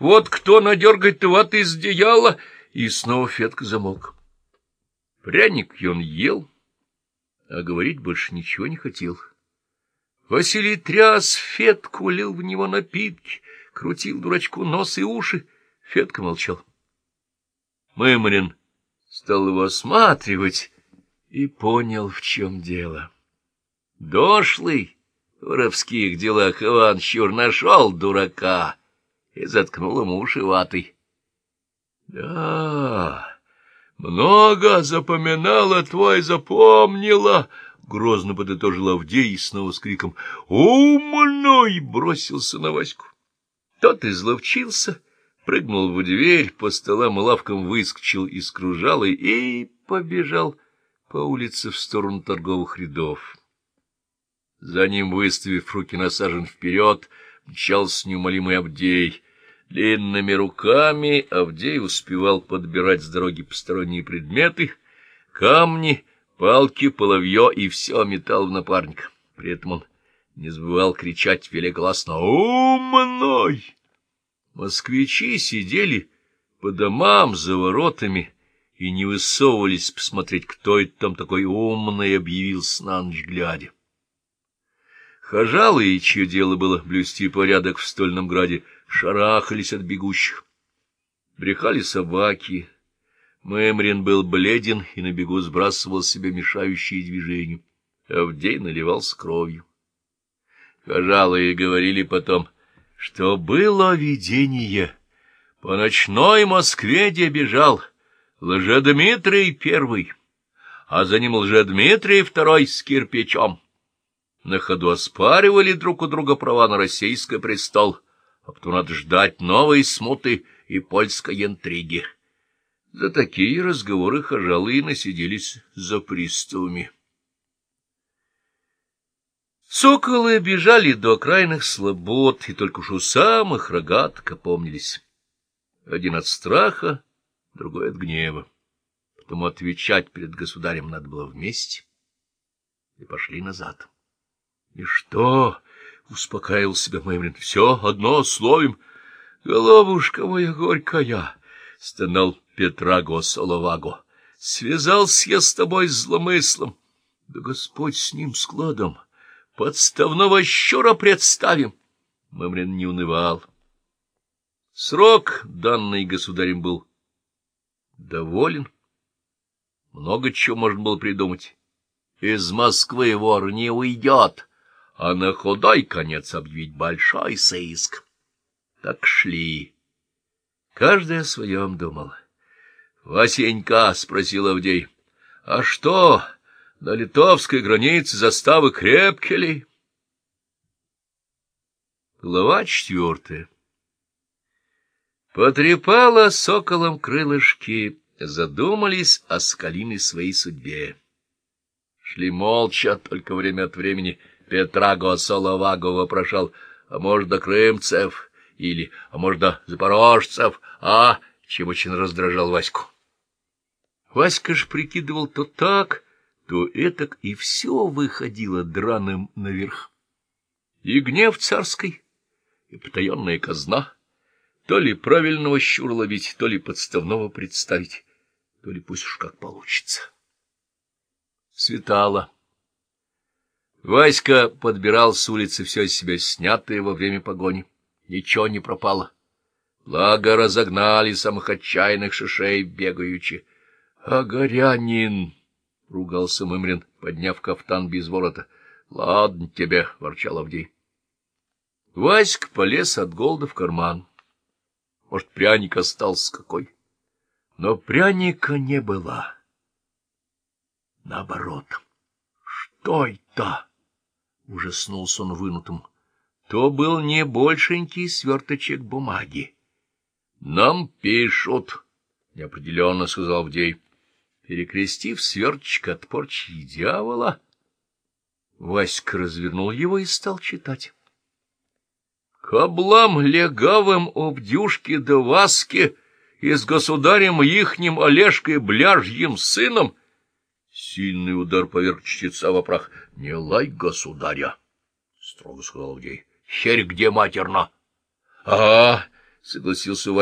Вот кто надергать-то вот из одеяла? И снова Фетка замолк. Пряник он ел, а говорить больше ничего не хотел. Василий тряс Фетку, лил в него напитки, крутил дурачку нос и уши. Фетка молчал. Мымрин стал его осматривать и понял, в чем дело. Дошлый в воровских делах Иван Щур нашел дурака и заткнул ему уши ватой. Да, много запоминала твой, запомнила, — грозно подытожил Авдей и снова с криком «Умной!» бросился на Ваську. Тот изловчился, прыгнул в дверь, по столам и лавкам выскочил из кружалы и побежал по улице в сторону торговых рядов. За ним, выставив руки насажен вперед, мчался неумолимый Авдей — Длинными руками Авдей успевал подбирать с дороги посторонние предметы, камни, палки, половье и все металл в напарника. При этом он не забывал кричать великоласно «Умной!». Москвичи сидели по домам за воротами и не высовывались посмотреть, кто это там такой умный объявился на ночь глядя. Хожалые, чье дело было блюсти порядок в стольном граде, шарахались от бегущих. Брехали собаки. Мэмрин был бледен и на бегу сбрасывал себе мешающие движения. Авдей наливался кровью. Хожалые говорили потом, что было видение. По ночной Москве где бежал Лжедмитрий первый, а за ним Лжедмитрий второй с кирпичом. На ходу оспаривали друг у друга права на российский престол — а потом надо ждать новой смуты и польской интриги. За такие разговоры хожалые насиделись за приставами. Соколы бежали до окраинных слобод, и только уж у самых рогаток опомнились. Один от страха, другой от гнева. Потому отвечать перед государем надо было вместе, и пошли назад. — И что? — успокаивал себя Мэмрин. — Все одно словим. — Головушка моя горькая! — стонал Петраго Соловаго. — Связался я с тобой зломыслом. Да Господь с ним складом. Подставного щура представим. Мэмрин не унывал. Срок, данный государем, был доволен. Много чего можно было придумать. Из Москвы вор не уйдет а на худой конец объявить большой сыск. Так шли. Каждый о своем думал. — Васенька, — спросил Авдей, — а что, на литовской границе заставы крепки ли? Глава четвертая Потрепала соколом крылышки, задумались о скалиной своей судьбе. Шли молча, только время от времени — Петраго Соловаго вопрошал, а может, крымцев или, а может, запорожцев, а, чем очень раздражал Ваську. Васька ж прикидывал то так, то этак, и все выходило драным наверх. И гнев царской, и потаенная казна, то ли правильного щура ловить, то ли подставного представить, то ли пусть уж как получится. Светало. Васька подбирал с улицы все из себя снятое во время погони. Ничего не пропало. Благо разогнали самых отчаянных шишей бегаючи. — А горянин! — ругался Мымрин, подняв кафтан без ворота. — Ладно тебе, — ворчал Авдей. Васька полез от голода в карман. Может, пряник остался какой. Но пряника не было. Наоборот. Что это? Ужаснулся он вынутым. То был не большенький сверточек бумаги. — Нам пишут, — неопределенно сказал Авдей. Перекрестив сверточек от порчи дьявола, Васька развернул его и стал читать. Каблам легавым обдюшке да васке и с государем ихним Олежкой бляжьим сыном Сильный удар поверх чтеца во прах. — Не лай государя, — строго сказал Авдей. — Херь где матерно? — А, — согласился